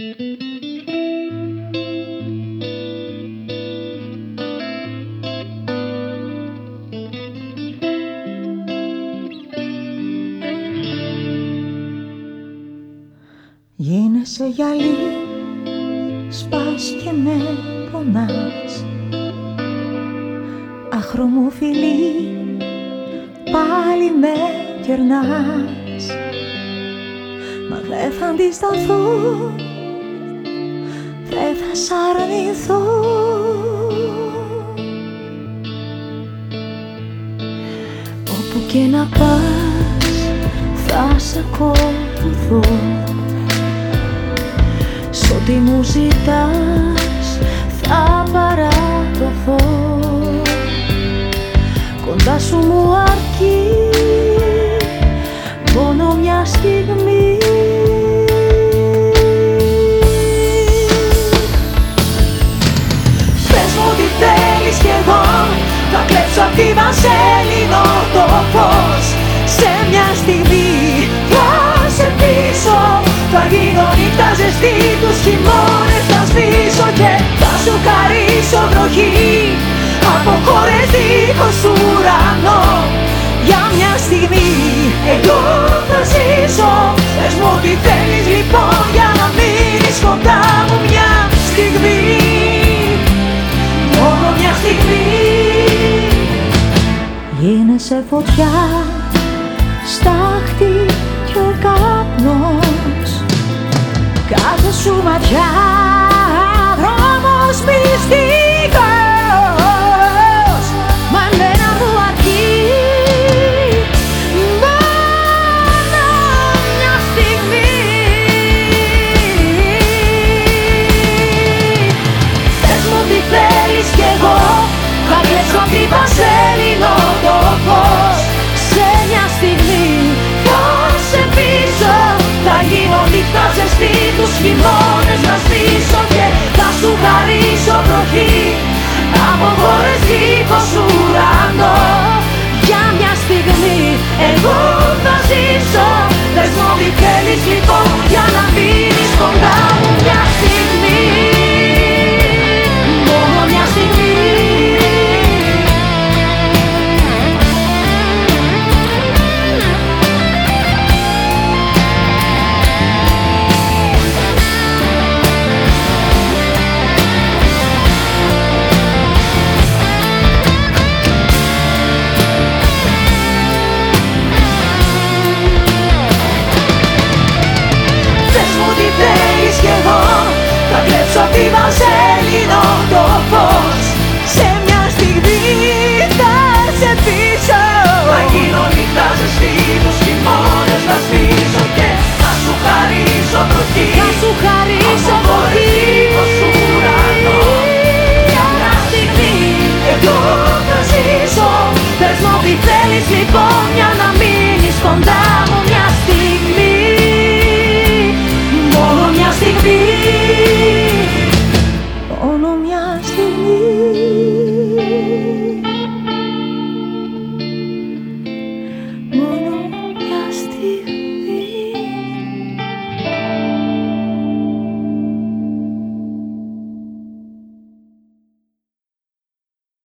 Γίνεσαι γυαλί, σπάς και με πονάς. Άχρο μου φιλί, πάλι με κερνάς. Μα δεν θα αντισταθώ, δεν θα σ' αρνηθώ. Όπου και να πας θα σ' ακολουθώ. Σ' ό,τι μου ζητάς θα παραδοθώ. Κοντά σου μου αρκεί μόνο μια στιγμή Πες μου τι θέλεις κι εγώ. Θα κλέψω απ' τη Βασέλινο το φως. Σε μια στιγμή θα σε πίσω θα γίνω νύχτα ζεστή τους χειμώνες. Θα σβήσω και θα σου χαρίσω βροχή. Από χώρες δίχως ουρανό για μια στιγμή εγώ θα ζήσω. Πες μου τι θέλεις λοιπόν για να μείνεις κοντά Γίνεσαι φωτιά, στάχτη και καπνός. Κάθε σου ματιά τους χειμώνες να σβήσω Και θα σου χαρίσω βροχή. Από χώρες δίχως ουρανό. Για μια στιγμή εγώ θα ζήσω